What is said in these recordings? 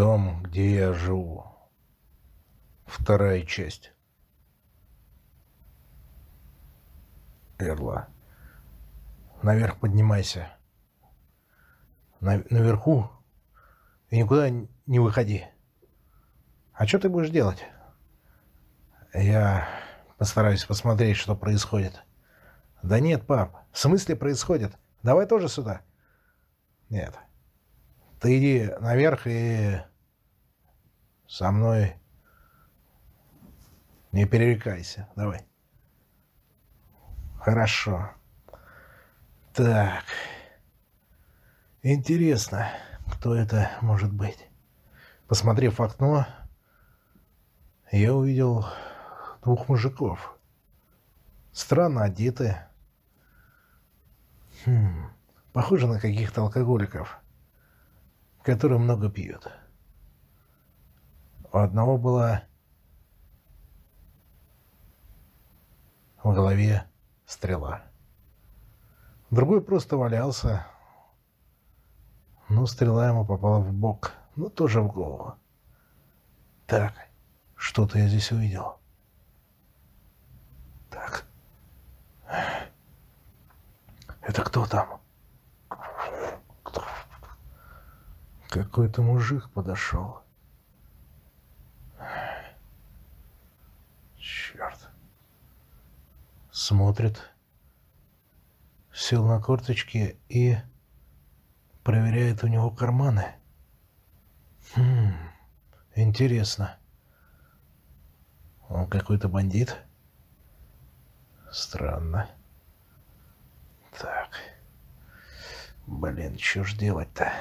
Дом, где я живу. Вторая часть. Эрла. Наверх поднимайся. На, наверху и никуда не выходи. А что ты будешь делать? Я постараюсь посмотреть, что происходит. Да нет, пап, в смысле происходит? Давай тоже сюда. Нет. Ты иди наверх и со мной не перерекайся. Давай. Хорошо. Так. Интересно, кто это может быть? Посмотрев в окно, я увидел двух мужиков. Странно одеты. Хм, похоже на каких-то алкоголиков, которые много пьют. У одного была в голове стрела. Другой просто валялся, но стрела ему попала в бок, но тоже в голову. Так, что-то я здесь увидел. Так. Это кто там? Какой-то мужик подошел. Черт. Смотрит. Сел на корточки и проверяет у него карманы. Хм, интересно. Он какой-то бандит? Странно. Так. Блин, что ж делать-то?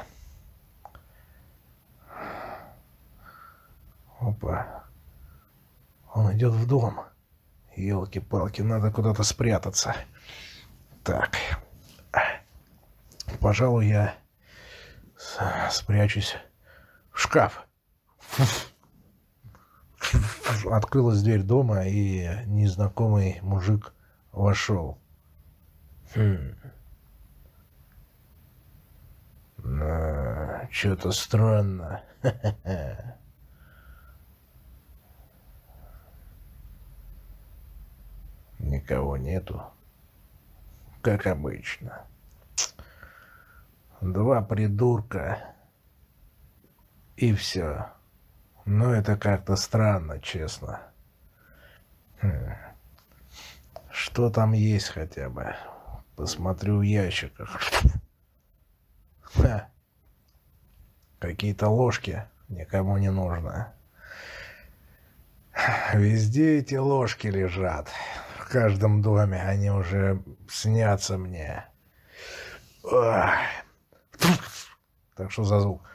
Опа. Он идет в дом. Елки-палки, надо куда-то спрятаться. Так. Пожалуй, я спрячусь в шкаф. Открылась дверь дома, и незнакомый мужик вошел. Хм. Ну, что-то странно. Никого нету. Как обычно. Два придурка. И все. Но это как-то странно, честно. Хм. Что там есть хотя бы? Посмотрю в ящиках. Какие-то ложки никому не нужно. Везде эти ложки лежат. В каждом доме они уже снятся мне. Так что за звук?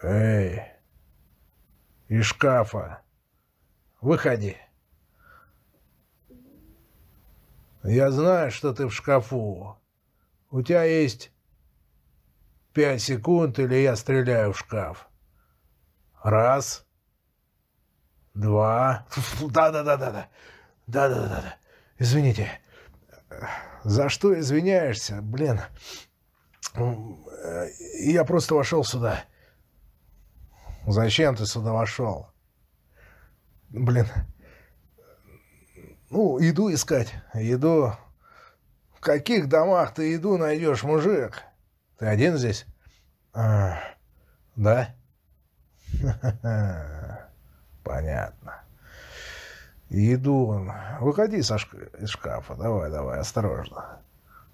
Эй, из шкафа, выходи. Я знаю, что ты в шкафу. У тебя есть пять секунд, или я стреляю в шкаф. Раз. Два. Да-да-да-да-да. Да-да-да-да. Извините. За что извиняешься? Блин. Я просто вошел сюда. Зачем ты сюда вошел? Блин. Ну, еду искать. Еду. В каких домах ты еду найдешь, мужик? Ты один здесь? А, да? Понятно. Еду. Выходи со шк... из шкафа. Давай, давай, осторожно.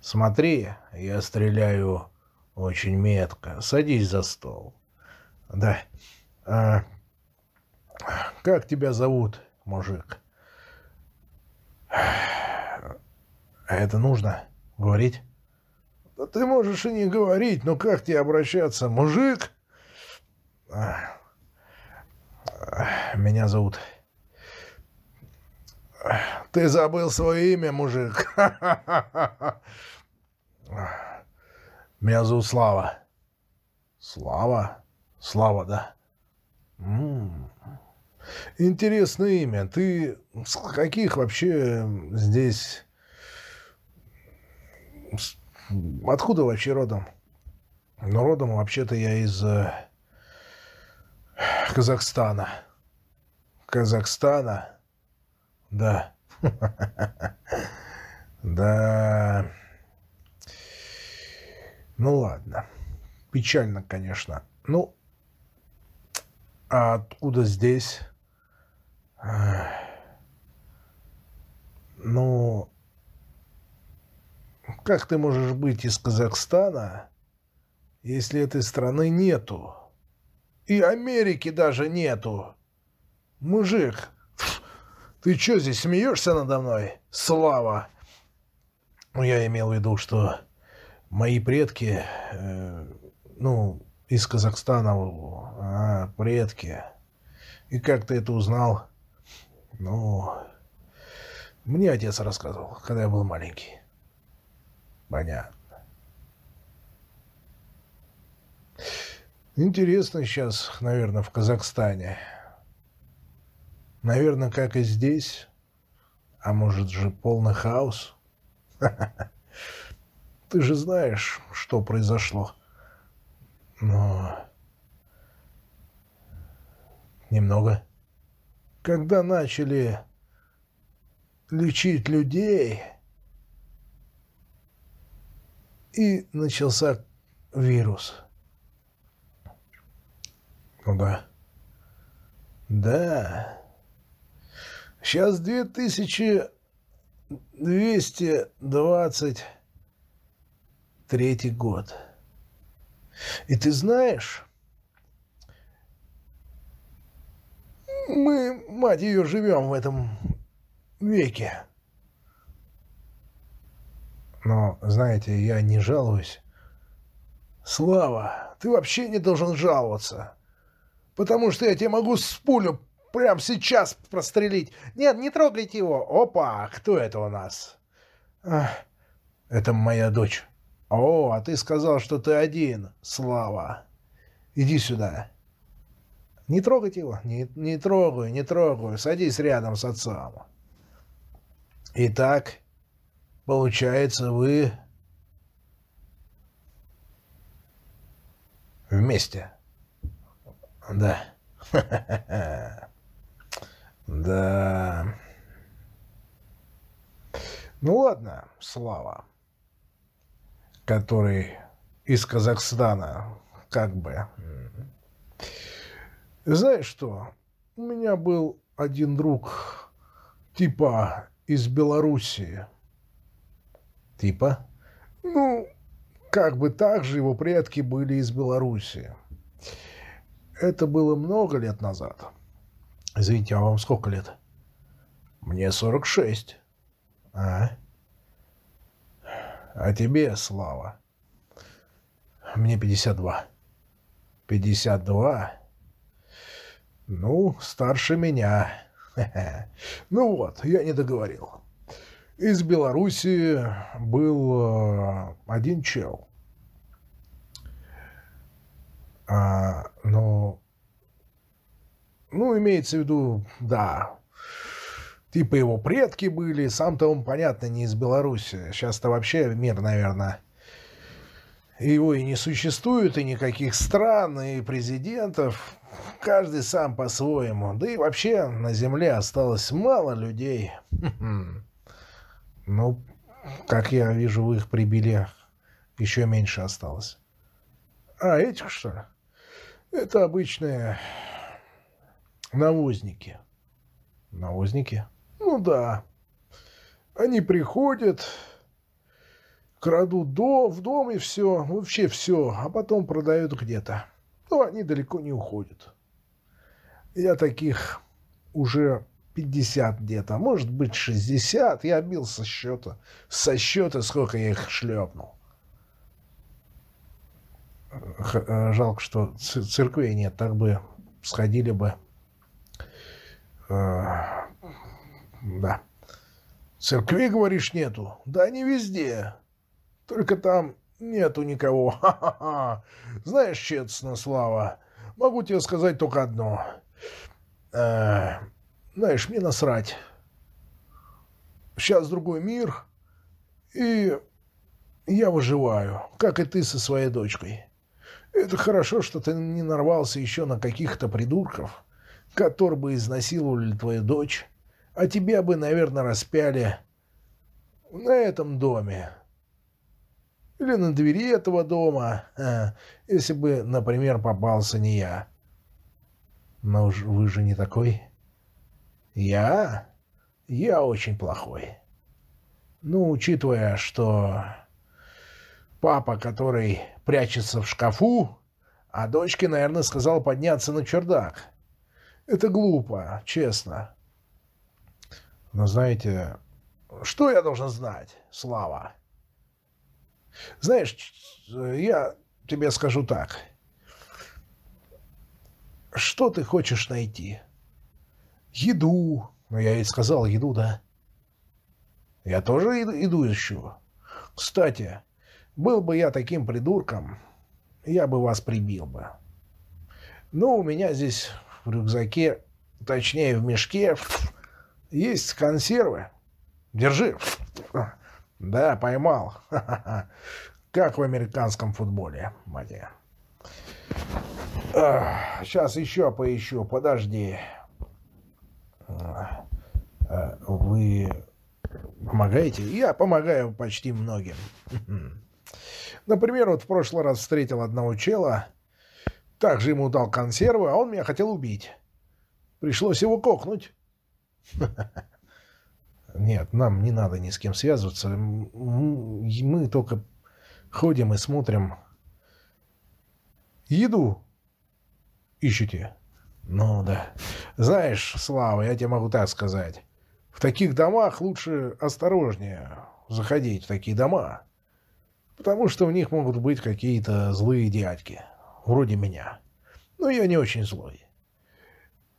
Смотри, я стреляю очень метко. Садись за стол. Да. А, как тебя зовут, мужик? А это нужно говорить? Да ты можешь и не говорить, но как тебе обращаться, мужик? Меня зовут... Ты забыл свое имя, мужик. Меня зовут Слава. Слава? Слава, да. М -м -м. Интересное имя. Ты с каких вообще здесь... Откуда вообще родом? Но родом вообще-то я из э, Казахстана. Казахстана? Да. Да. Ну ладно. Печально, конечно. Ну, а откуда здесь? Ну, как ты можешь быть из Казахстана, если этой страны нету? И Америки даже нету. Мужик, ты что здесь смеешься надо мной? Слава! Ну, я имел в виду, что мои предки, э, ну, из Казахстана, а, предки. И как ты это узнал? Ну, мне отец рассказывал, когда я был маленький. Понятно. Интересно сейчас, наверное, в Казахстане. Наверное, как и здесь. А может же полный хаос? Ты же знаешь, что произошло. Но... Немного. Когда начали лечить людей, и начался вирус. Ну да. Да. Сейчас 2223 год. И ты знаешь, мы, мать ее, живем в этом веке. Но, знаете, я не жалуюсь. Слава, ты вообще не должен жаловаться. Потому что я тебе могу с пулю прямо сейчас прострелить. Нет, не трогайте его. Опа, кто это у нас? Ах, это моя дочь. О, а ты сказал, что ты один, Слава. Иди сюда. Не трогайте его. Не, не трогаю, не трогаю. Садись рядом с отцом. Итак, получается, вы вместе. Да. Да. Ну ладно, Слава, который из Казахстана, как бы. Знаешь что, у меня был один друг типа из Белоруссии. Типа? Ну, как бы так же его предки были из Белоруссии. Это было много лет назад. Извините, а вам сколько лет? Мне 46. А? А тебе, Слава? Мне 52. 52? Ну, старше меня. Ну вот, я не договорил. Из Белоруссии был э, один чел. А, но, ну, имеется в виду, да, типа его предки были, сам-то он, понятно, не из Беларуси. Сейчас-то вообще мир, наверное, его и не существует, и никаких стран, и президентов. Каждый сам по-своему. Да и вообще на Земле осталось мало людей. Ну, как я вижу, вы их прибили. Еще меньше осталось. А, этих, что ли? Это обычные навозники. Навозники? Ну да. Они приходят, крадут до, в дом и все, вообще все, а потом продают где-то. Но они далеко не уходят. Я таких уже 50 где-то, может быть 60. Я бил со счета, со счета, сколько я их шлепнул. Э, жалко, что церквей нет, так бы сходили бы. Э, да. Церкви, говоришь, нету? Да они везде. Только там нету никого. Ха-ха-ха. Знаешь, честно, Слава, могу тебе сказать только одно. Э, знаешь, мне насрать. Сейчас другой мир, и я выживаю, как и ты со своей дочкой. Это хорошо, что ты не нарвался еще на каких-то придурков, которые бы изнасиловали твою дочь, а тебя бы, наверное, распяли на этом доме. Или на двери этого дома, а, если бы, например, попался не я. Но вы же не такой. Я? Я очень плохой. Ну, учитывая, что папа, который прячется в шкафу, а дочке, наверное, сказал подняться на чердак. Это глупо, честно. Но знаете, что я должен знать, Слава? Знаешь, я тебе скажу так. Что ты хочешь найти? Еду. Ну, я ведь сказал еду, да? Я тоже еду ищу. Кстати, был бы я таким придурком, я бы вас прибил бы. Ну, у меня здесь в рюкзаке, точнее в мешке, есть консервы. Держи. Да, поймал. Как в американском футболе, мать Сейчас еще поищу. Подожди. А, вы помогаете? Я помогаю почти многим. Например, вот в прошлый раз встретил одного чела, также ему дал консервы, а он меня хотел убить. Пришлось его кокнуть. Нет, нам не надо ни с кем связываться. Мы только ходим и смотрим. Еду ищете? Ну да. Знаешь, Слава, я тебе могу так сказать. В таких домах лучше осторожнее заходить в такие дома. Потому что в них могут быть какие-то злые дядьки. Вроде меня. Но я не очень злой.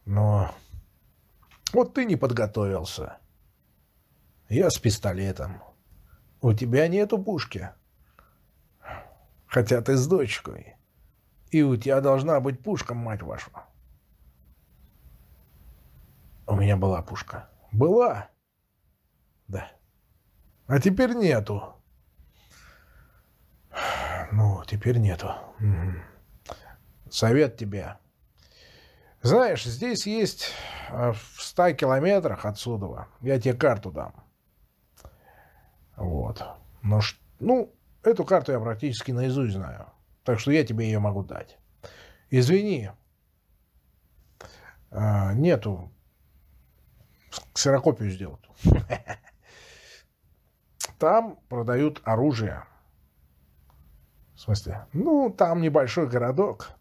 Но вот ты не подготовился. Я с пистолетом. У тебя нету пушки. Хотя ты с дочкой. И у тебя должна быть пушка, мать вашу. У меня была пушка. Была. Да. А теперь нету. Ну, теперь нету. Угу. Совет тебе. Знаешь, здесь есть а, в ста километрах отсюда. Я тебе карту дам. Вот. Но, ну, эту карту я практически наизусть знаю. Так что я тебе ее могу дать. Извини. А, нету. Ксерокопию сделать. Там продают оружие. В смысле? Ну, там небольшой городок.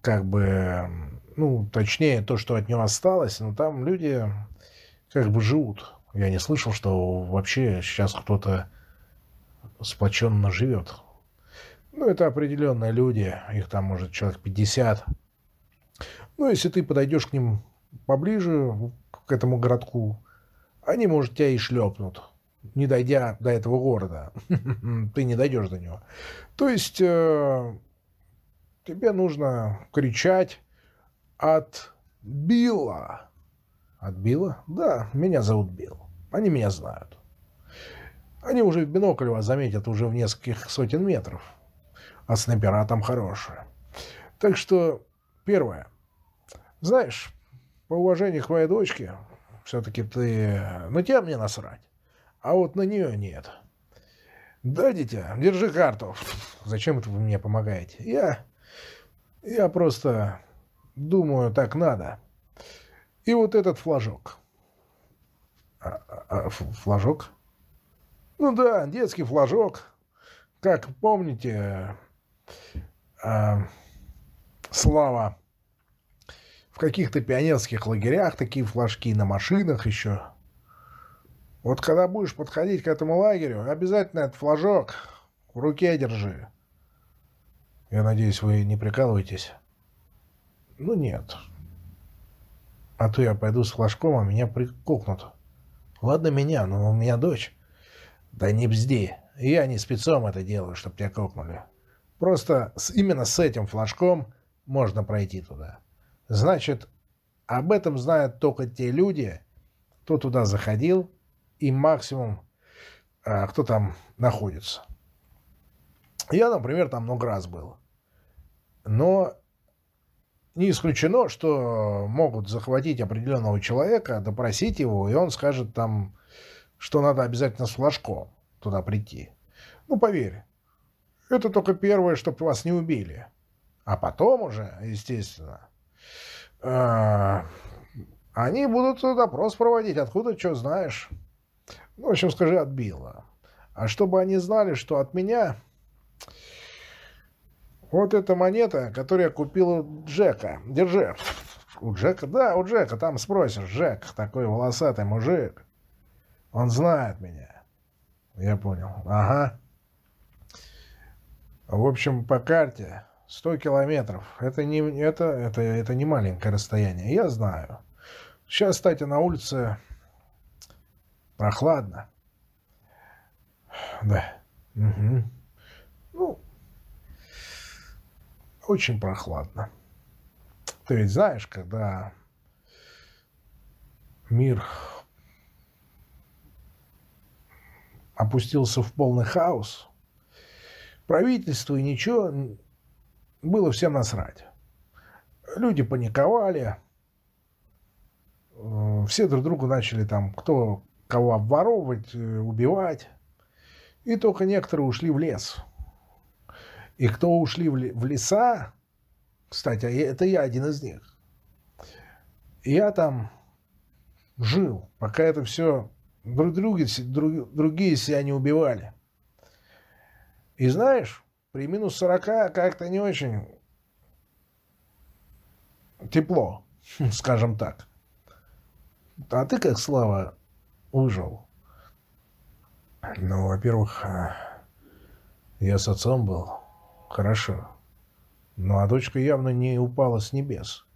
Как бы, ну, точнее, то, что от него осталось, но там люди как бы живут. Я не слышал, что вообще сейчас кто-то сплоченно живет. Ну, это определенные люди, их там, может, человек 50. Ну, если ты подойдешь к ним поближе, к этому городку, они, может, тебя и шлепнут, не дойдя до этого города. Ты не дойдешь до него. То есть э, тебе нужно кричать от Билла. От Билла? Да, меня зовут Билл. Они меня знают. Они уже в бинокль вас заметят уже в нескольких сотен метров. А снайпера там хорошие. Так что, первое. Знаешь, по уважению к моей дочке, все-таки ты... На тебя мне насрать. А вот на нее нет. Да, дитя, держи карту. Зачем это вы мне помогаете? Я... Я просто думаю, так надо. И вот этот флажок. А, а, флажок? Ну да, детский флажок. Как помните, а, Слава в каких-то пионерских лагерях такие флажки, на машинах еще. Вот когда будешь подходить к этому лагерю, обязательно этот флажок в руке держи. Я надеюсь, вы не прикалываетесь? Ну, нет. А то я пойду с флажком, а меня прикокнут. Ладно меня, но у меня дочь. Да не бзди. Я не спецом это делаю, чтобы тебя кокнули. Просто с, именно с этим флажком можно пройти туда. Значит, об этом знают только те люди, кто туда заходил, и максимум, а, кто там находится. Я, например, там много раз был. Но не исключено, что могут захватить определенного человека, допросить его, и он скажет там, что надо обязательно с флажком туда прийти. Ну, поверь, это только первое, чтобы вас не убили. А потом уже, естественно, э, они будут допрос проводить, откуда что знаешь. Ну, в общем, скажи, отбила. А чтобы они знали, что от меня вот эта монета, которую я купил у Джека. Держи. У Джека? Да, у Джека. Там спросишь. Джек, такой волосатый мужик. Он знает меня. Я понял. Ага. В общем, по карте 100 километров. Это не, это, это, это не маленькое расстояние. Я знаю. Сейчас, кстати, на улице прохладно. Да. Угу. Ну, очень прохладно. Ты ведь знаешь, когда мир опустился в полный хаос, правительство и ничего, было всем насрать. Люди паниковали, э, все друг другу начали там, кто кого обворовывать, э, убивать. И только некоторые ушли в лес – и кто ушли в леса, кстати, это я один из них. Я там жил, пока это все друг друга, друг, другие себя не убивали. И знаешь, при минус 40 как-то не очень тепло, скажем так. А ты как, Слава, выжил? Ну, во-первых, э, я с отцом был. Хорошо. Ну, а дочка явно не упала с небес.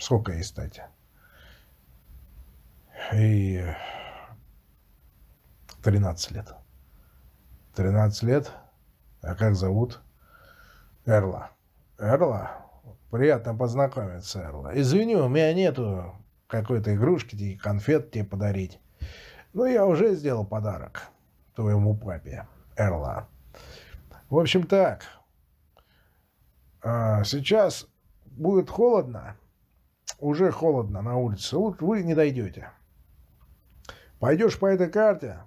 Сколько ей, кстати? И 13 лет. 13 лет? А как зовут? Эрла. Эрла? Приятно познакомиться, Эрла. Извини, у меня нету какой-то игрушки, конфет тебе подарить. Но я уже сделал подарок твоему папе. Эрла. В общем так, а, сейчас будет холодно, уже холодно на улице, вот вы не дойдете. Пойдешь по этой карте,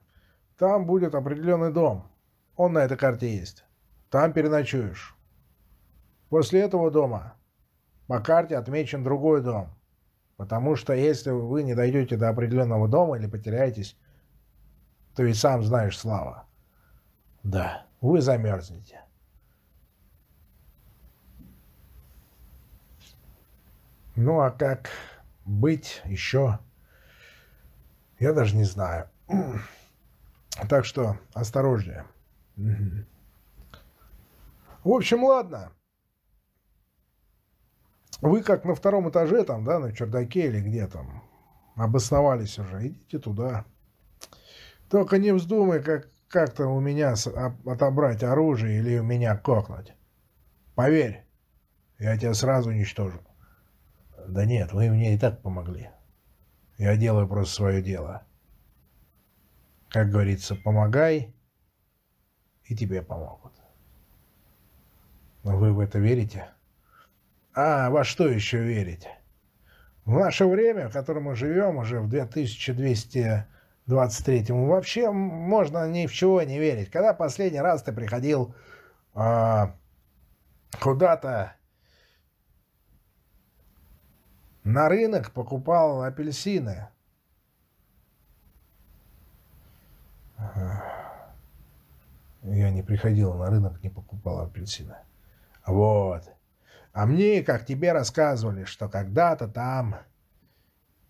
там будет определенный дом, он на этой карте есть, там переночуешь. После этого дома по карте отмечен другой дом, потому что если вы не дойдете до определенного дома или потеряетесь, то ведь сам знаешь, Слава, да, вы замерзнете. Ну, а как быть еще, я даже не знаю. Так что осторожнее. В общем, ладно. Вы как на втором этаже там, да, на чердаке или где там, обосновались уже, идите туда. Только не вздумай, как как-то у меня отобрать оружие или у меня кокнуть. Поверь, я тебя сразу уничтожу. Да нет, вы мне и так помогли. Я делаю просто свое дело. Как говорится, помогай, и тебе помогут. Но вы в это верите? А во что еще верить? В наше время, в котором мы живем, уже в 2200 23-му. Вообще можно ни в чего не верить. Когда последний раз ты приходил э, куда-то на рынок, покупал апельсины? Я не приходил на рынок, не покупал апельсины. Вот. А мне, как тебе рассказывали, что когда-то там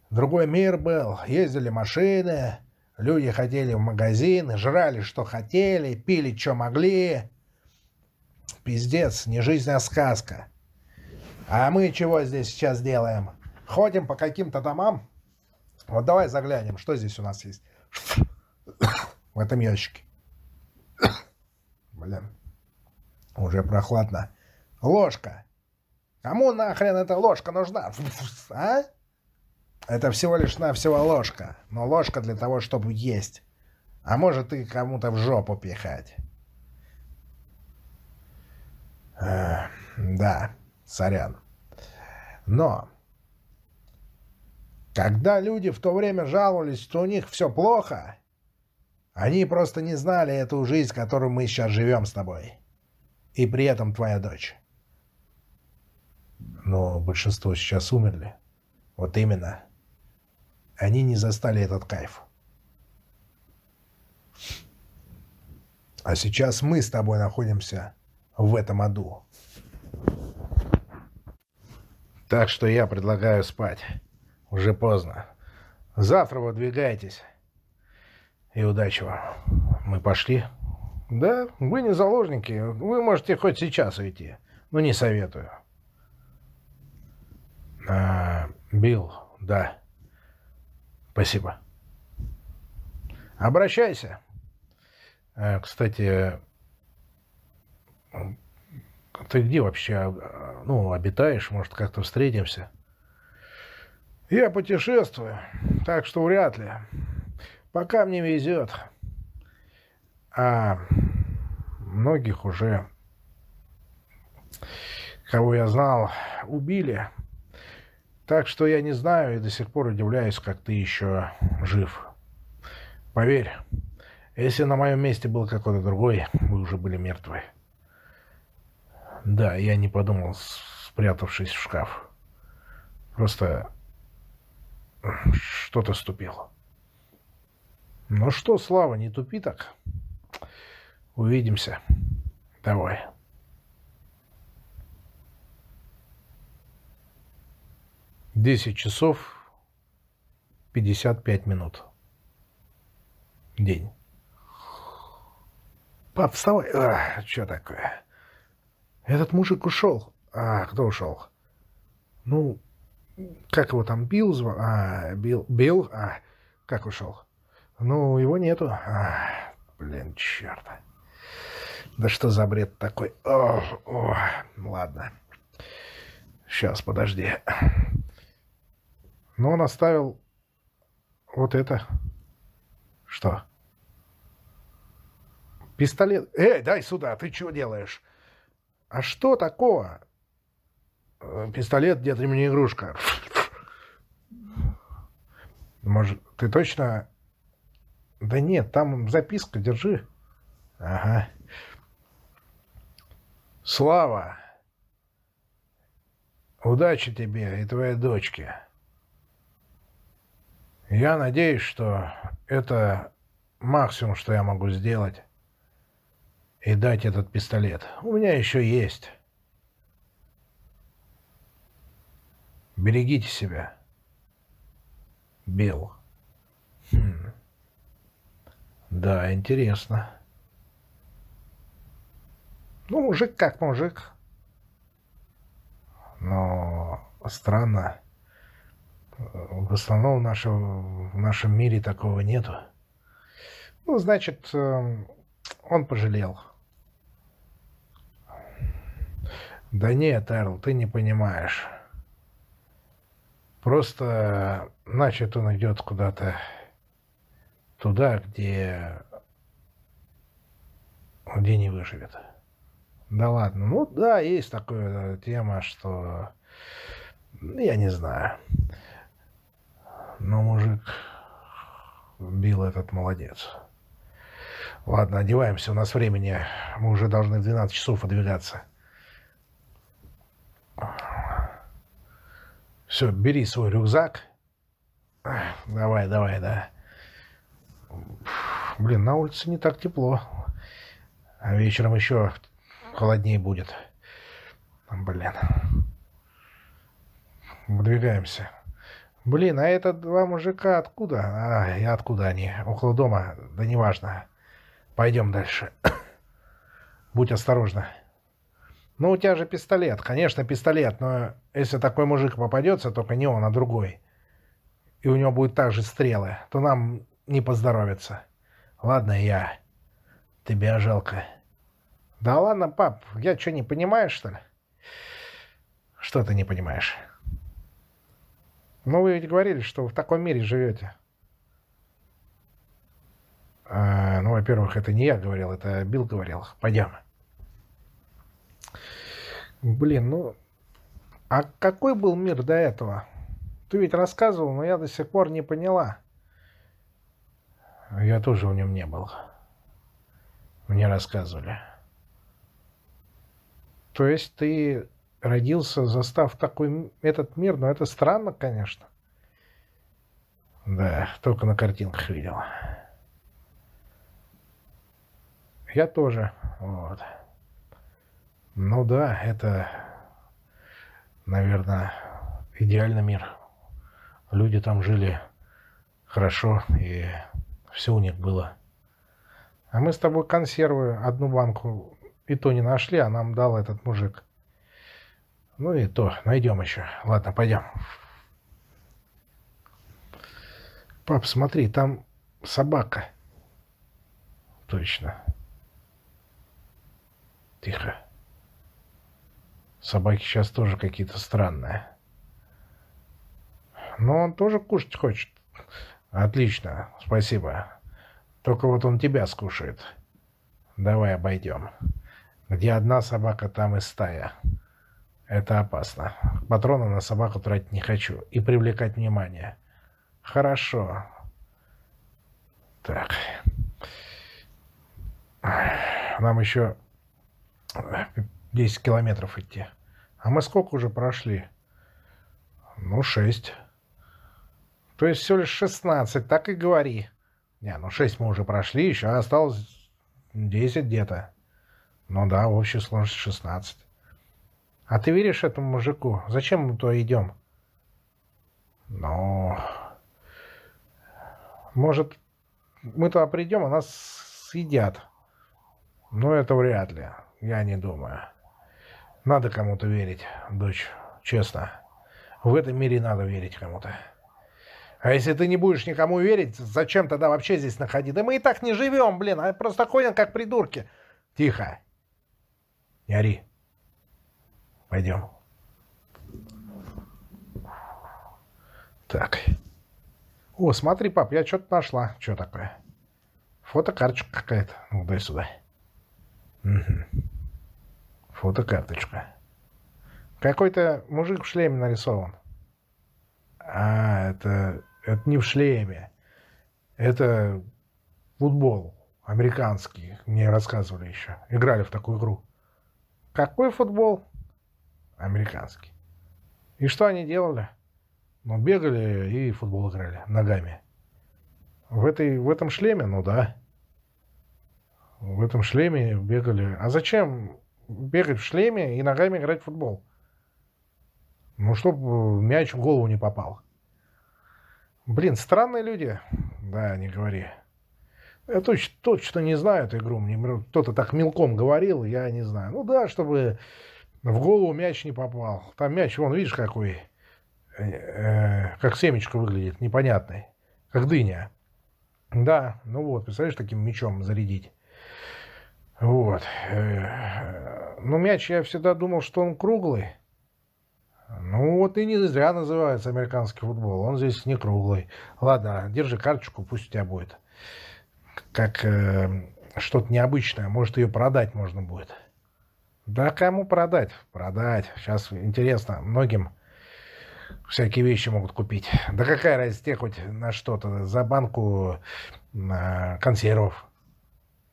другой мир был, ездили машины, Люди ходили в магазин, жрали, что хотели, пили, что могли. Пиздец, не жизнь, а сказка. А мы чего здесь сейчас делаем? Ходим по каким-то домам? Вот давай заглянем, что здесь у нас есть. В этом ящике. Блин, уже прохладно. Ложка. Кому нахрен эта ложка нужна? А? Это всего лишь навсего ложка. Но ложка для того, чтобы есть. А может, и кому-то в жопу пихать. Э, да, сорян. Но, когда люди в то время жаловались, что у них все плохо, они просто не знали эту жизнь, которую мы сейчас живем с тобой. И при этом твоя дочь. Но большинство сейчас умерли. Вот именно. Они не застали этот кайф. А сейчас мы с тобой находимся в этом аду. Так что я предлагаю спать. Уже поздно. Завтра выдвигайтесь. И удачи вам. Мы пошли. Да, вы не заложники. Вы можете хоть сейчас уйти. Но не советую. А, Билл, да. Спасибо. Обращайся. А, кстати, ты где вообще, ну, обитаешь? Может, как-то встретимся? Я путешествую, так что вряд ли. Пока мне везет. А многих уже, кого я знал, убили. Так что я не знаю и до сих пор удивляюсь, как ты еще жив. Поверь, если на моем месте был какой-то другой, вы уже были мертвы. Да, я не подумал, спрятавшись в шкаф. Просто что-то ступил. Ну что, Слава, не тупи так. Увидимся. Давай. Десять часов пятьдесят пять минут. День. Пап, вставай. А, что такое? Этот мужик ушел. А, кто ушел? Ну, как его там, Билл звал? А, Билл, Билл? А, как ушел? Ну, его нету. А, блин, черт. Да что за бред такой? О, о, ладно. Сейчас, подожди. Но он оставил вот это. Что? Пистолет. Эй, дай сюда, ты что делаешь? А что такого? Э, пистолет, где-то мне игрушка. Может, ты точно... Да нет, там записка, держи. Ага. Слава, удачи тебе и твоей дочке. Я надеюсь, что это максимум, что я могу сделать и дать этот пистолет. У меня еще есть. Берегите себя. Билл. Хм. Да, интересно. Ну, мужик как мужик. Но странно. В основном в нашем, в нашем мире такого нету. Ну, значит, эм, он пожалел. Да нет, Эрл, ты не понимаешь. Просто, значит, он идет куда-то туда, где, где не выживет. Да ладно, ну да, есть такая тема, что я не знаю. Но мужик бил этот молодец. Ладно, одеваемся, у нас времени, мы уже должны в 12 часов выдвигаться. Все, бери свой рюкзак. Давай, давай, да. Блин, на улице не так тепло. А вечером еще холоднее будет. Блин. Выдвигаемся. Блин, а это два мужика откуда? А, и откуда они? Около дома? Да неважно. Пойдем дальше. Будь осторожна. Ну, у тебя же пистолет. Конечно, пистолет, но если такой мужик попадется, только не он, а другой, и у него будет также стрелы, то нам не поздоровится. Ладно, я. Тебя жалко. Да ладно, пап, я что, не понимаешь, что ли? Что ты не понимаешь? Ну, вы ведь говорили, что в таком мире живете. А, ну, во-первых, это не я говорил, это Билл говорил. Пойдем. Блин, ну... А какой был мир до этого? Ты ведь рассказывал, но я до сих пор не поняла. Я тоже в нем не был. Мне рассказывали. То есть ты родился, застав такой этот мир, но это странно, конечно. Да, только на картинках видел. Я тоже. Вот. Ну да, это, наверное, идеальный мир. Люди там жили хорошо, и все у них было. А мы с тобой консервы, одну банку, и то не нашли, а нам дал этот мужик. Ну и то, найдем еще. Ладно, пойдем. Пап, смотри, там собака. Точно. Тихо. Собаки сейчас тоже какие-то странные. Но он тоже кушать хочет. Отлично, спасибо. Только вот он тебя скушает. Давай обойдем. Где одна собака, там и стая. Это опасно. Патроны на собаку тратить не хочу. И привлекать внимание. Хорошо. Так. Нам еще 10 километров идти. А мы сколько уже прошли? Ну, 6. То есть всего лишь 16, так и говори. Не, ну 6 мы уже прошли, еще осталось 10 где-то. Ну да, в общей сложности 16. А ты веришь этому мужику? Зачем мы туда идем? Ну... Может, мы туда придем, а нас съедят. Но это вряд ли. Я не думаю. Надо кому-то верить, дочь. Честно. В этом мире надо верить кому-то. А если ты не будешь никому верить, зачем тогда вообще здесь находить? Да мы и так не живем, блин, а просто ходим как придурки. Тихо. Не ори. Пойдем. Так. О, смотри, пап, я что-то нашла. Что такое? Фотокарточка какая-то. Ну, дай сюда. Угу. Фотокарточка. Какой-то мужик в шлеме нарисован. А, это, это не в шлеме. Это футбол американский. Мне рассказывали еще. Играли в такую игру. Какой футбол? Американский. И что они делали? Ну, бегали и футбол играли ногами. В, этой, в этом шлеме? Ну да. В этом шлеме бегали. А зачем бегать в шлеме и ногами играть в футбол? Ну, чтобы мяч в голову не попал. Блин, странные люди. Да, не говори. Я точно, точно не знаю эту игру. Мне кто-то так мелком говорил, я не знаю. Ну да, чтобы в голову мяч не попал. Там мяч, вон, видишь, какой, э, как семечко выглядит, непонятный, как дыня. Да, ну вот, представляешь, таким мячом зарядить. Вот. Э, ну, мяч, я всегда думал, что он круглый. Ну, вот и не зря называется американский футбол. Он здесь не круглый. Ладно, держи карточку, пусть у тебя будет. Как э, что-то необычное. Может, ее продать можно будет. Да кому продать? Продать. Сейчас интересно, многим всякие вещи могут купить. Да какая разница, тебе хоть на что-то, за банку на консервов.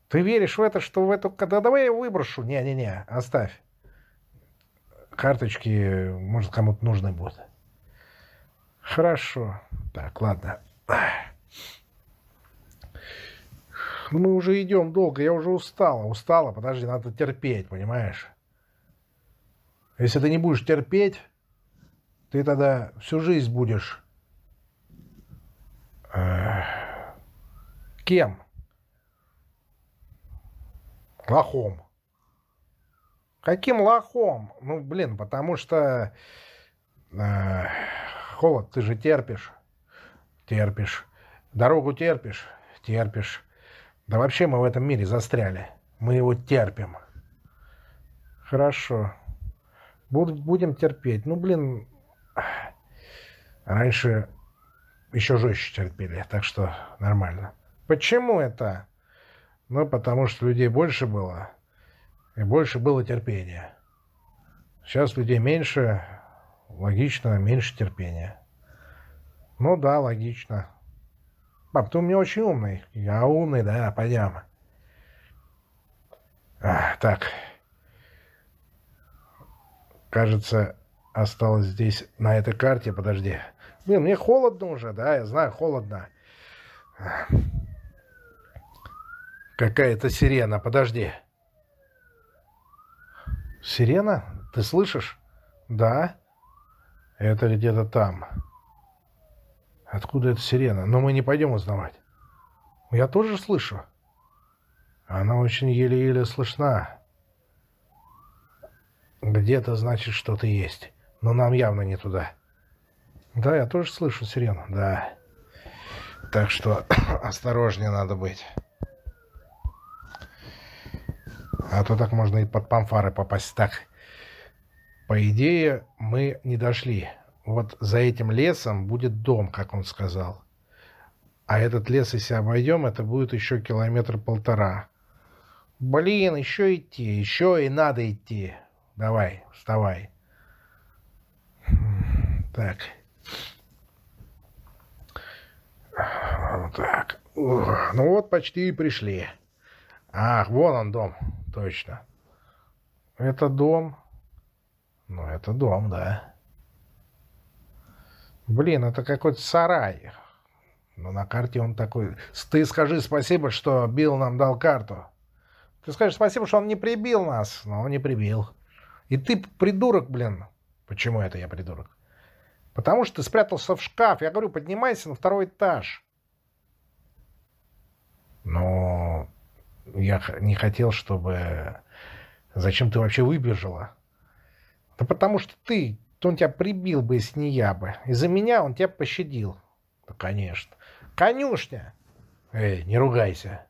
Ты веришь в это, что в эту... Да давай я выброшу. Не-не-не, оставь. Карточки, может, кому-то нужны будут. Хорошо. Так, ладно. Ну, мы уже идем долго, я уже устала. Устала, подожди, надо терпеть, понимаешь? Если ты не будешь терпеть, ты тогда всю жизнь будешь... Э, кем? Лохом. Каким лохом? Ну, блин, потому что... Э, холод ты же терпишь. Терпишь. Дорогу терпишь. Терпишь. Да вообще мы в этом мире застряли. Мы его терпим. Хорошо. Буд будем терпеть. Ну, блин, раньше еще жестче терпели, так что нормально. Почему это? Ну, потому что людей больше было, и больше было терпения. Сейчас людей меньше, логично, меньше терпения. Ну да, логично. Пап, ты у меня очень умный. Я умный, да, пойдем. А, так. Кажется, осталось здесь, на этой карте, подожди. Блин, мне холодно уже, да, я знаю, холодно. Какая-то сирена, подожди. Сирена? Ты слышишь? Да. Это где-то там. Откуда эта сирена? Но мы не пойдем узнавать. Я тоже слышу. Она очень еле-еле слышна. Где-то, значит, что-то есть. Но нам явно не туда. Да, я тоже слышу сирену, да. Так что осторожнее надо быть. А то так можно и под памфары попасть. Так, по идее, мы не дошли. Вот за этим лесом будет дом, как он сказал. А этот лес, если обойдем, это будет еще километр полтора. Блин, еще идти, еще и надо идти. Давай, вставай. Так. Так. Ну вот, почти и пришли. Ах, вон он дом. Точно. Это дом. Ну, это дом, да. Блин, это какой-то сарай. Но на карте он такой... Ты скажи спасибо, что Билл нам дал карту. Ты скажешь спасибо, что он не прибил нас. Но он не прибил. И ты придурок, блин. Почему это я придурок? Потому что ты спрятался в шкаф. Я говорю, поднимайся на второй этаж. Но я не хотел, чтобы... Зачем ты вообще выбежала? Да потому что ты... То он тебя прибил бы, если не я бы. Из-за меня он тебя пощадил. Да, конечно. Конюшня! Эй, не ругайся.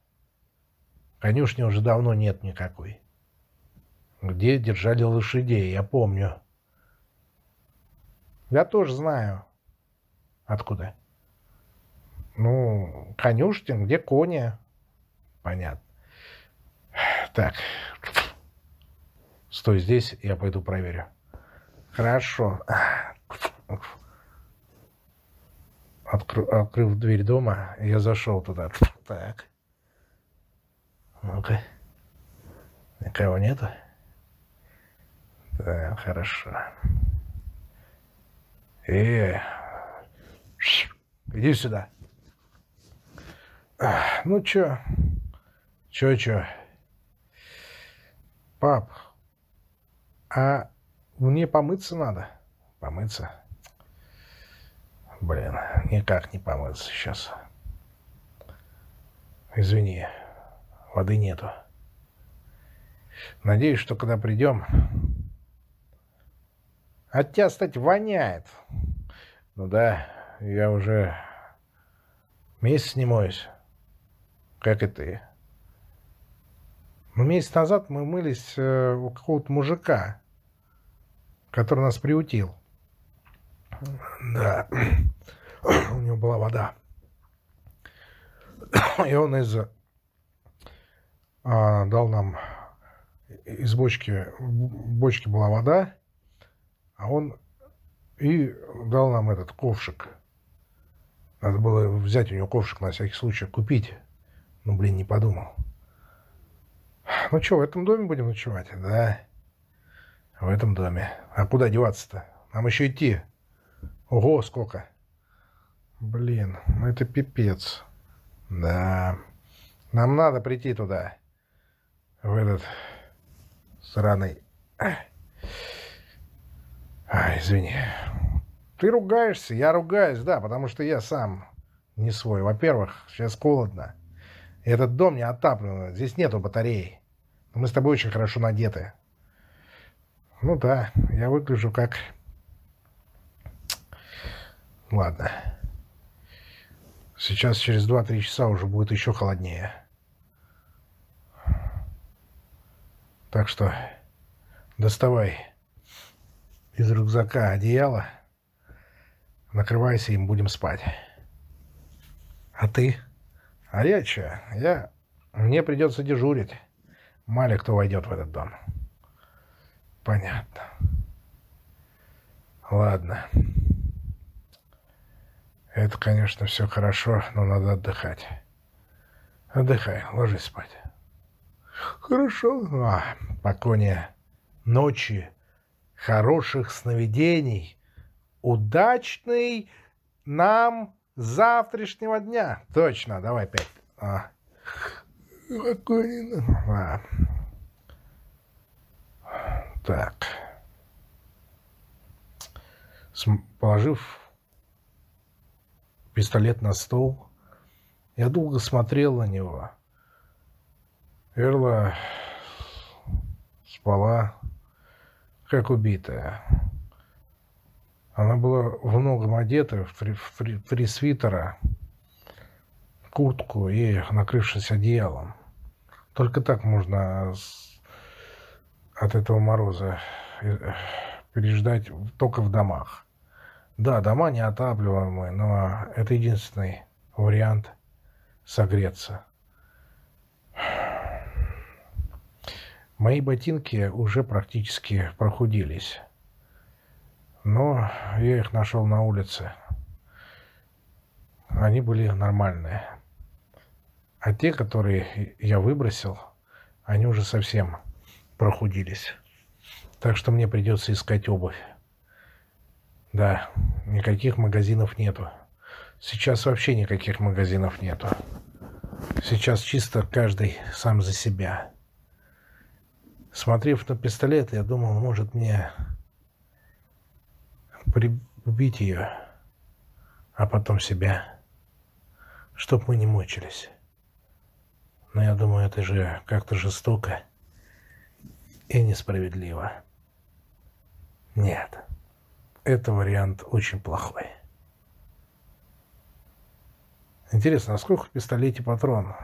Конюшни уже давно нет никакой. Где держали лошадей, я помню. Я тоже знаю. Откуда? Ну, конюшня, где кони. Понятно. Так. Стой здесь, я пойду проверю. Хорошо. Откры, открыв дверь дома, я зашел туда. Так. Ну-ка. Никого нету? Да, хорошо. Э, иди сюда. Ну чё? Чё, чё? Пап, а мне помыться надо? Помыться? Блин, никак не помыться сейчас. Извини, воды нету. Надеюсь, что когда придем... От тебя, кстати, воняет. Ну да, я уже месяц не моюсь. Как и ты. Но месяц назад мы мылись э, у какого-то мужика, который нас приутил. Да, у него была вода. И он из а, дал нам из бочки, в бочке была вода, а он и дал нам этот ковшик. Надо было взять у него ковшик на всякий случай, купить. Ну, блин, не подумал. Ну что, в этом доме будем ночевать? Да, в этом доме. А куда деваться-то? Нам еще идти. Ого, сколько. Блин, ну это пипец. Да. Нам надо прийти туда. В этот сраный... А, извини. Ты ругаешься, я ругаюсь, да, потому что я сам не свой. Во-первых, сейчас холодно. Этот дом не отаплен, здесь нету батареи. Но мы с тобой очень хорошо надеты. Ну да, я выгляжу как... Ладно. Сейчас через 2-3 часа уже будет еще холоднее. Так что доставай из рюкзака одеяло, накрывайся им, будем спать. А ты? А я че? Я... Мне придется дежурить. Мало кто войдет в этот дом. Понятно. Ладно. Это, конечно, все хорошо, но надо отдыхать. Отдыхай, ложись спать. Хорошо. А, поконе ночи, хороших сновидений, удачной нам завтрашнего дня. Точно, давай пять. А. Спокойно. А. Так. Положив пистолет на стол, я долго смотрел на него. Эрла спала, как убитая. Она была в многом одета, в три, в три, три свитера, куртку и накрывшись одеялом. Только так можно от этого мороза э, переждать только в домах. Да, дома неотапливаемые, но это единственный вариант согреться. Мои ботинки уже практически прохудились. Но я их нашел на улице. Они были нормальные. А те, которые я выбросил, они уже совсем прохудились. Так что мне придется искать обувь. Да, никаких магазинов нету. Сейчас вообще никаких магазинов нету. Сейчас чисто каждый сам за себя. Смотрев на пистолет, я думал, может мне убить ее, а потом себя, чтоб мы не мучились. Но я думаю, это же как-то жестоко и несправедливо. Нет, это вариант очень плохой. Интересно, а сколько в пистолете патрон?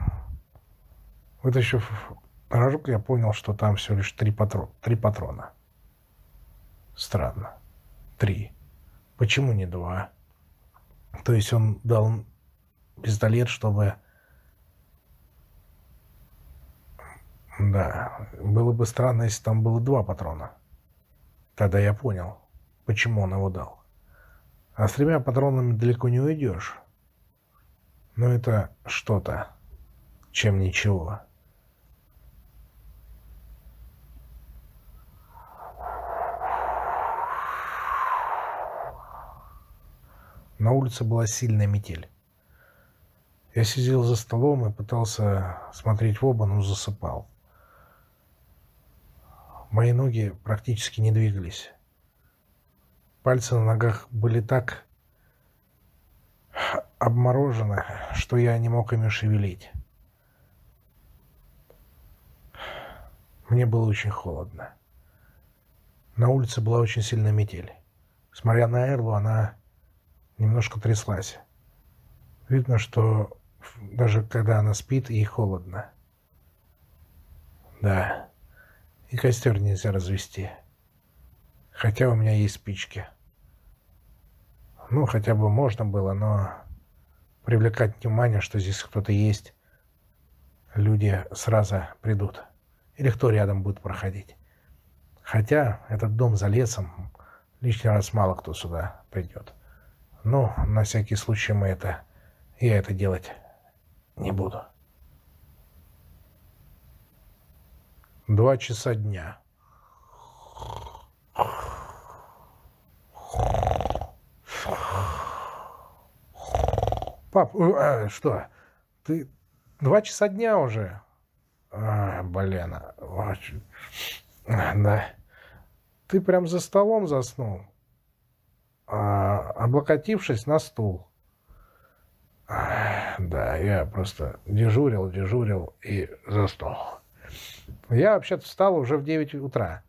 Вытащив рожок, я понял, что там всего лишь три, патрон, три патрона. Странно. Три. Почему не два? То есть он дал пистолет, чтобы... Да, было бы странно, если там было два патрона. Тогда я понял, почему он его дал. А с тремя патронами далеко не уйдешь. Но это что-то, чем ничего. На улице была сильная метель. Я сидел за столом и пытался смотреть в оба, но засыпал. Мои ноги практически не двигались. Пальцы на ногах были так обморожены, что я не мог ими шевелить. Мне было очень холодно. На улице была очень сильная метель. Смотря на Эрлу, она немножко тряслась. Видно, что даже когда она спит, ей холодно. Да, и костер нельзя развести. Хотя у меня есть спички. Ну, хотя бы можно было, но привлекать внимание, что здесь кто-то есть, люди сразу придут. Или кто рядом будет проходить. Хотя этот дом за лесом, лишний раз мало кто сюда придет. Но на всякий случай мы это... Я это делать не буду. Два часа дня. Пап, а, что? Ты два часа дня уже? А, блин. А, да. Ты прям за столом заснул? а, облокотившись на стул. Да, я просто дежурил, дежурил и заснул. Я вообще-то встал уже в 9 утра.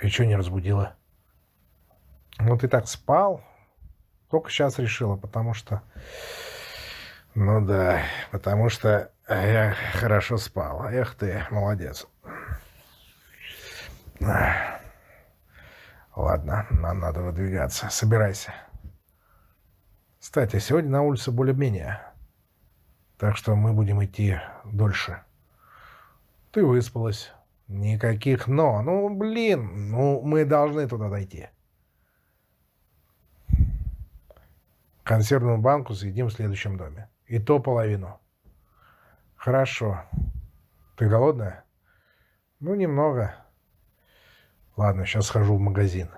И что не разбудила? Ну, ты так спал. Только сейчас решила, потому что... Ну да, потому что я хорошо спал. Эх ты, молодец. Ладно, нам надо выдвигаться. Собирайся. Кстати, сегодня на улице более-менее. Так что мы будем идти дольше. Ты выспалась. Никаких «но». Ну, блин, ну, мы должны туда дойти. Консервную банку съедим в следующем доме. И то половину. Хорошо. Ты голодная? Ну, немного. Ладно, сейчас схожу в магазин.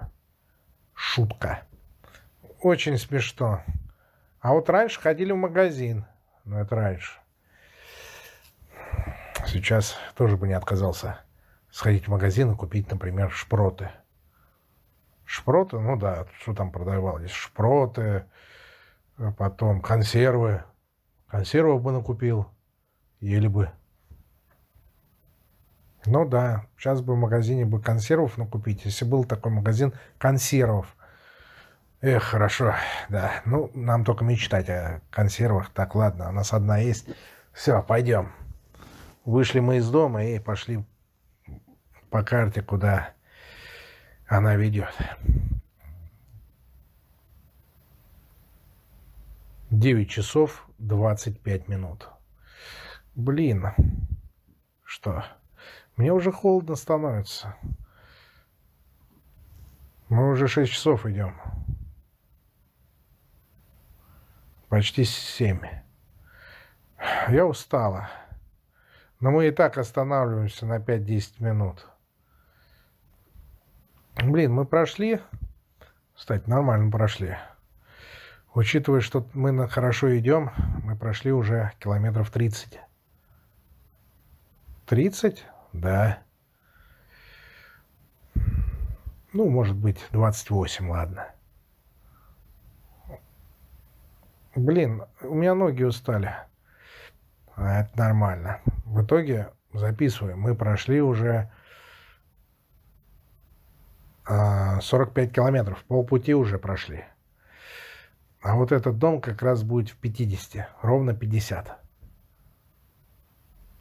Шутка. Очень смешно. А вот раньше ходили в магазин. Ну, это раньше. Сейчас тоже бы не отказался сходить в магазин и купить, например, шпроты. Шпроты, ну да, что там продавалось? Шпроты, а потом консервы. Консервов бы накупил, ели бы. Ну да, сейчас бы в магазине бы консервов накупить, если был такой магазин консервов. Эх, хорошо, да. Ну, нам только мечтать о консервах. Так, ладно, у нас одна есть. Все, пойдем. Вышли мы из дома и пошли по карте, куда она ведет. Девять часов двадцать пять минут. Блин, что? Мне уже холодно становится. Мы уже шесть часов идем. Почти семь. Я устала. Но мы и так останавливаемся на 5-10 минут. Блин, мы прошли. Кстати, нормально прошли. Учитывая, что мы хорошо идем, мы прошли уже километров 30. 30? Да. Ну, может быть, 28, ладно. Блин, у меня ноги устали. А это нормально. В итоге записываем. Мы прошли уже 45 а, километров. Полпути уже прошли. А вот этот дом как раз будет в 50. Ровно 50.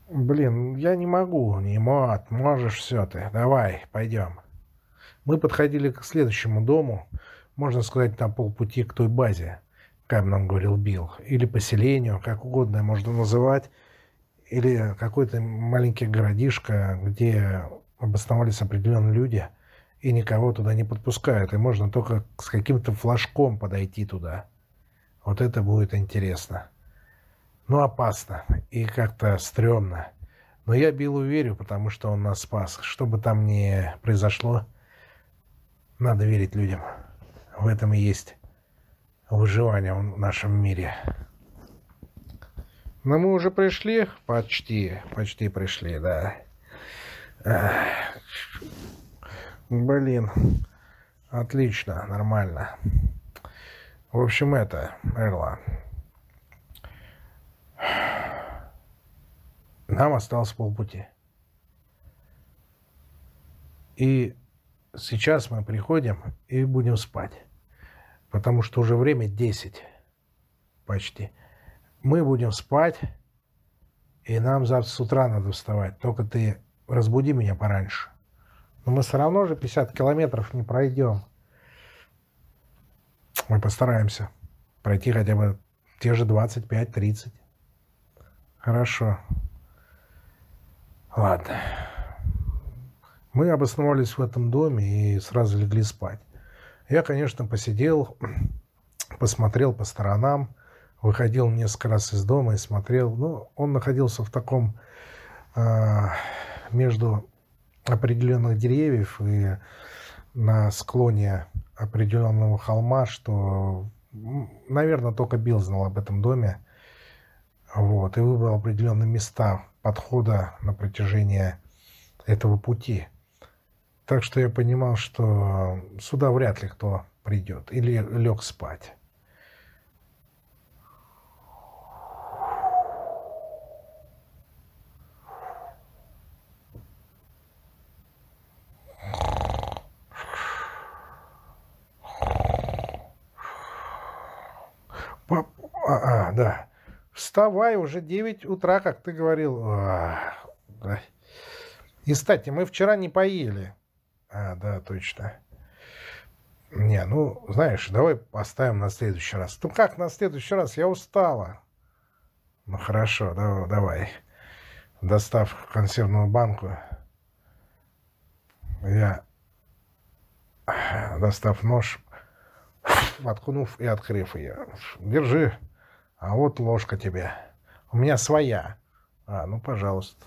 Блин, я не могу. Не мот. Можешь все ты. Давай, пойдем. Мы подходили к следующему дому. Можно сказать, на полпути к той базе, как нам говорил Билл. Или поселению, как угодно можно называть. Или какой-то маленький городишко, где обосновались определенные люди – и никого туда не подпускают, и можно только с каким-то флажком подойти туда. Вот это будет интересно. Ну, опасно и как-то стрёмно. Но я Биллу верю, потому что он нас спас. Что бы там ни произошло, надо верить людям. В этом и есть выживание в нашем мире. Но мы уже пришли? Почти, почти пришли, да. Блин. Отлично, нормально. В общем, это, Эрла. Нам осталось полпути. И сейчас мы приходим и будем спать. Потому что уже время 10 почти. Мы будем спать, и нам завтра с утра надо вставать. Только ты разбуди меня пораньше. Но мы все равно же 50 километров не пройдем. Мы постараемся пройти хотя бы те же 25-30. Хорошо. Ладно. Мы обосновались в этом доме и сразу легли спать. Я, конечно, посидел, посмотрел по сторонам, выходил несколько раз из дома и смотрел. Ну, он находился в таком э, между определенных деревьев и на склоне определенного холма, что, наверное, только Билл знал об этом доме. Вот, и выбрал определенные места подхода на протяжении этого пути. Так что я понимал, что сюда вряд ли кто придет или лег спать. А, а, да. Вставай, уже 9 утра, как ты говорил. И, кстати, мы вчера не поели. А, да, точно. Не, ну, знаешь, давай поставим на следующий раз. Ну как на следующий раз? Я устала. Ну хорошо, да, давай. Достав консервную банку, я, достав нож, воткнув и открыв ее. Держи. А вот ложка тебе. У меня своя. А, ну, пожалуйста.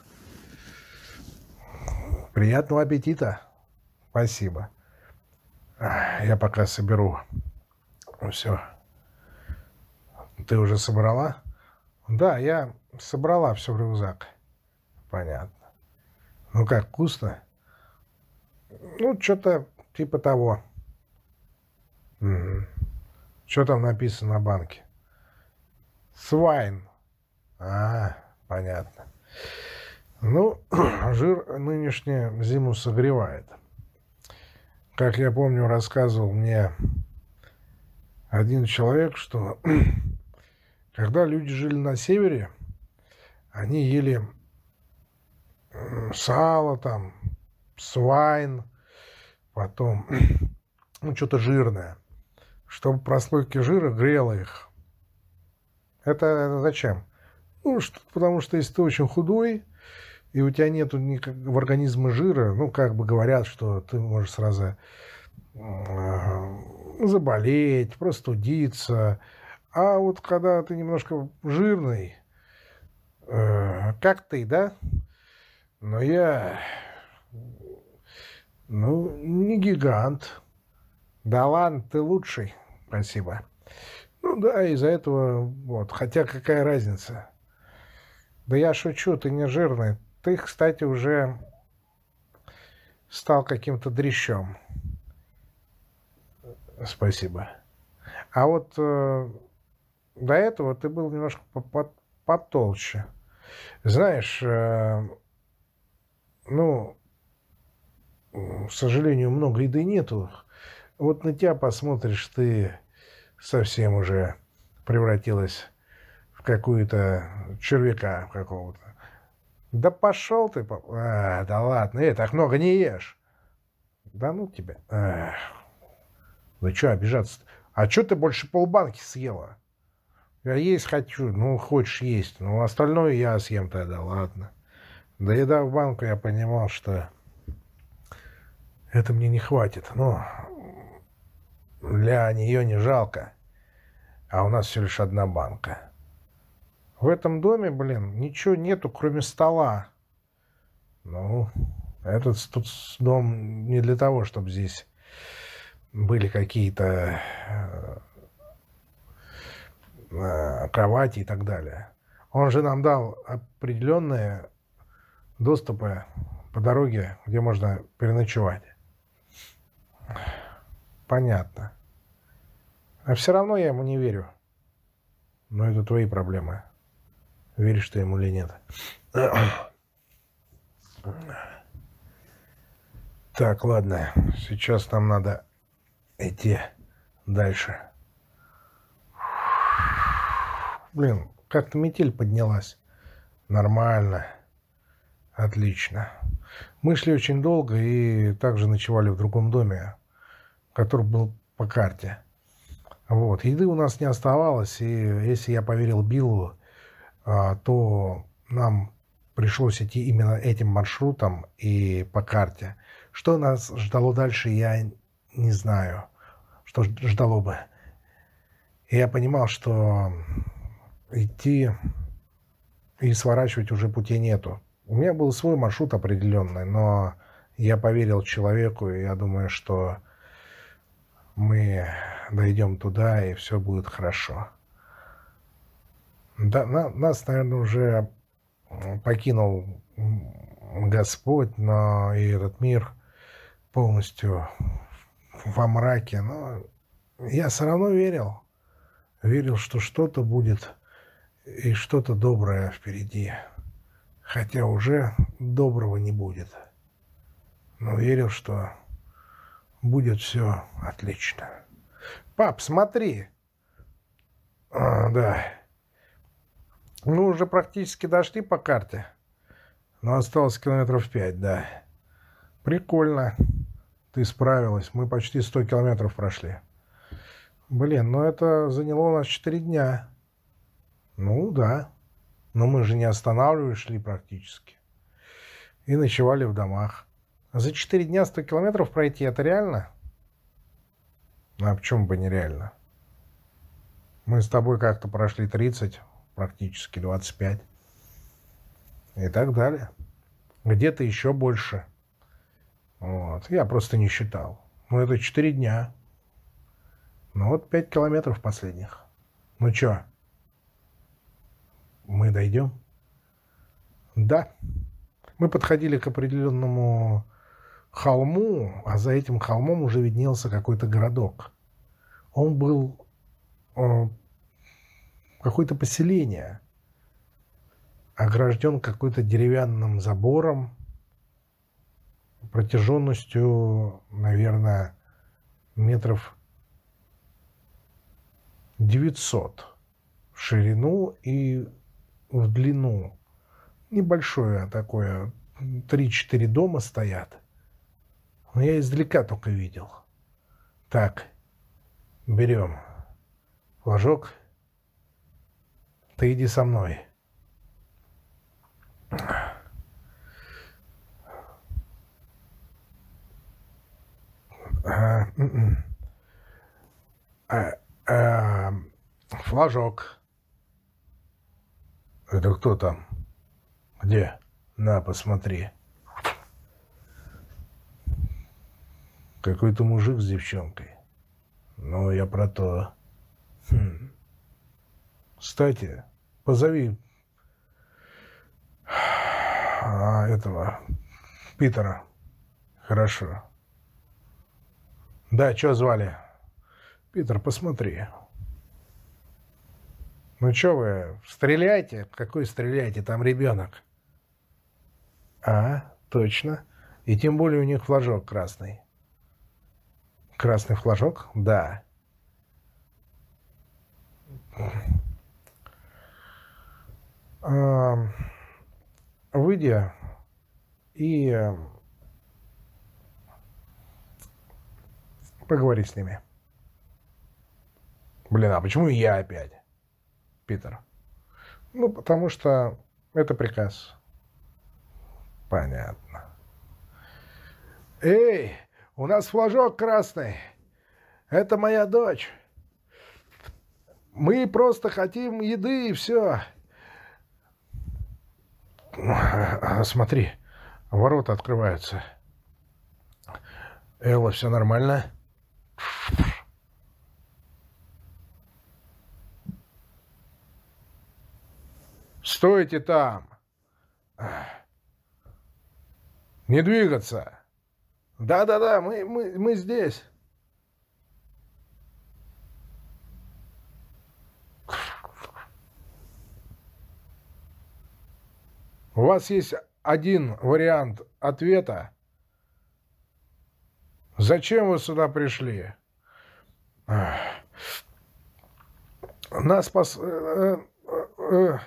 Приятного аппетита. Спасибо. Я пока соберу. Все. Ты уже собрала? Да, я собрала все в рюкзак. Понятно. Ну как, вкусно? Ну, что-то типа того. Угу. Что там написано на банке? Свайн. А, понятно. Ну, жир нынешнюю зиму согревает. Как я помню, рассказывал мне один человек, что когда люди жили на севере, они ели сало там, свайн, потом ну, что-то жирное, чтобы прослойки жира грело их. Это, это зачем? Ну, что, потому что если ты очень худой, и у тебя никак, в организме жира, ну, как бы говорят, что ты можешь сразу э, заболеть, простудиться. А вот когда ты немножко жирный, э, как ты, да? Но я, ну, не гигант. Да ладно, ты лучший. Спасибо. Ну да, из-за этого, вот, хотя какая разница? Да я шучу, ты не жирный. Ты, кстати, уже стал каким-то дрищом. Спасибо. А вот э, до этого ты был немножко потолще. Знаешь, э, ну, к сожалению, много еды нету. Вот на тебя посмотришь, ты совсем уже превратилась в какую-то червяка какого-то. Да пошел ты. А, да ладно, э, так много не ешь. Да ну тебя. Эх. Ну что обижаться -то? А что ты больше полбанки съела? Я есть хочу. Ну, хочешь есть. Ну, остальное я съем тогда, ладно. Доедав банку, я понимал, что это мне не хватит. Но для нее не жалко. А у нас всего лишь одна банка. В этом доме, блин, ничего нету, кроме стола. Ну, этот тут дом не для того, чтобы здесь были какие-то э, кровати и так далее. Он же нам дал определенные доступы по дороге, где можно переночевать. Понятно. А все равно я ему не верю. Но это твои проблемы. Веришь ты ему или нет? Так, ладно. Сейчас нам надо идти дальше. Блин, как-то метель поднялась. Нормально. Отлично. Мы шли очень долго и также ночевали в другом доме, который был по карте. Вот. Еды у нас не оставалось, и если я поверил Биллу, то нам пришлось идти именно этим маршрутом и по карте. Что нас ждало дальше, я не знаю, что ждало бы. И я понимал, что идти и сворачивать уже пути нету. У меня был свой маршрут определенный, но я поверил человеку, и я думаю, что мы дойдем туда, и все будет хорошо. Да, на, нас, наверное, уже покинул Господь, но и этот мир полностью во мраке. Но я все равно верил. Верил, что что-то будет и что-то доброе впереди. Хотя уже доброго не будет. Но верил, что будет все отлично. Пап, смотри. А, да. Ну, уже практически дошли по карте. Но осталось километров пять, да. Прикольно. Ты справилась. Мы почти 100 километров прошли. Блин, ну это заняло у нас 4 дня. Ну, да. Но мы же не останавливались, шли практически. И ночевали в домах. За 4 дня 100 километров пройти, это реально? А почему бы нереально? Мы с тобой как-то прошли 30, практически 25. И так далее. Где-то еще больше. Вот. Я просто не считал. Ну, это 4 дня. Ну, вот 5 километров последних. Ну, что? Мы дойдем? Да. Мы подходили к определенному холму, а за этим холмом уже виднелся какой-то городок. Он был э, какое-то поселение, огражден какой-то деревянным забором, протяженностью, наверное, метров 900 в ширину и в длину. Небольшое такое, 3-4 дома стоят. Но я издалека только видел. Так, берем флажок. Ты иди со мной. М-м. а, а, флажок. Это кто там? Где? На, посмотри. Какой-то мужик с девчонкой. Ну, я про то. Хм. Кстати, позови а, этого Питера. Хорошо. Да, что звали? Питер, посмотри. Ну что вы, стреляйте? Какой стреляйте? Там ребенок. А, точно. И тем более у них флажок красный. Красный флажок? Да. Выйдя и э, поговори с ними. Блин, а почему я опять? Питер. Ну, потому что это приказ. Понятно. Эй, у нас флажок красный. Это моя дочь. Мы просто хотим еды и все. Смотри, ворота открываются. Элла, все нормально? Стойте там! Не двигаться! Да-да-да, мы, мы, мы здесь. У вас есть один вариант ответа. Зачем вы сюда пришли? Нас спас... Э, э, э,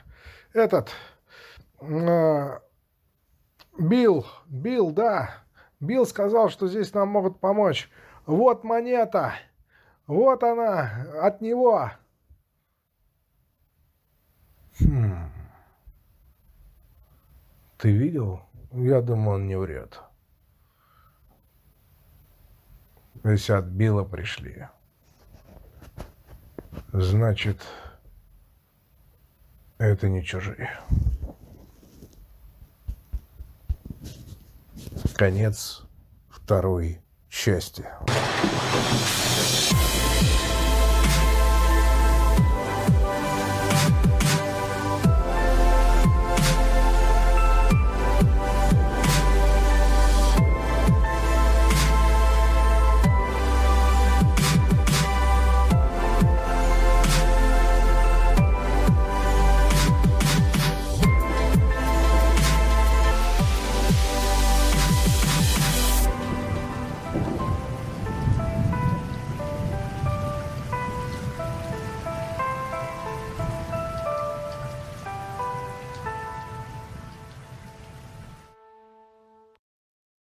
этот... Билл, Билл, да. Билл сказал, что здесь нам могут помочь. Вот монета. Вот она, от него. Хм. Ты видел? Я думаю, он не врет. Если от Билла пришли. Значит, это не чужие. Конец второй части.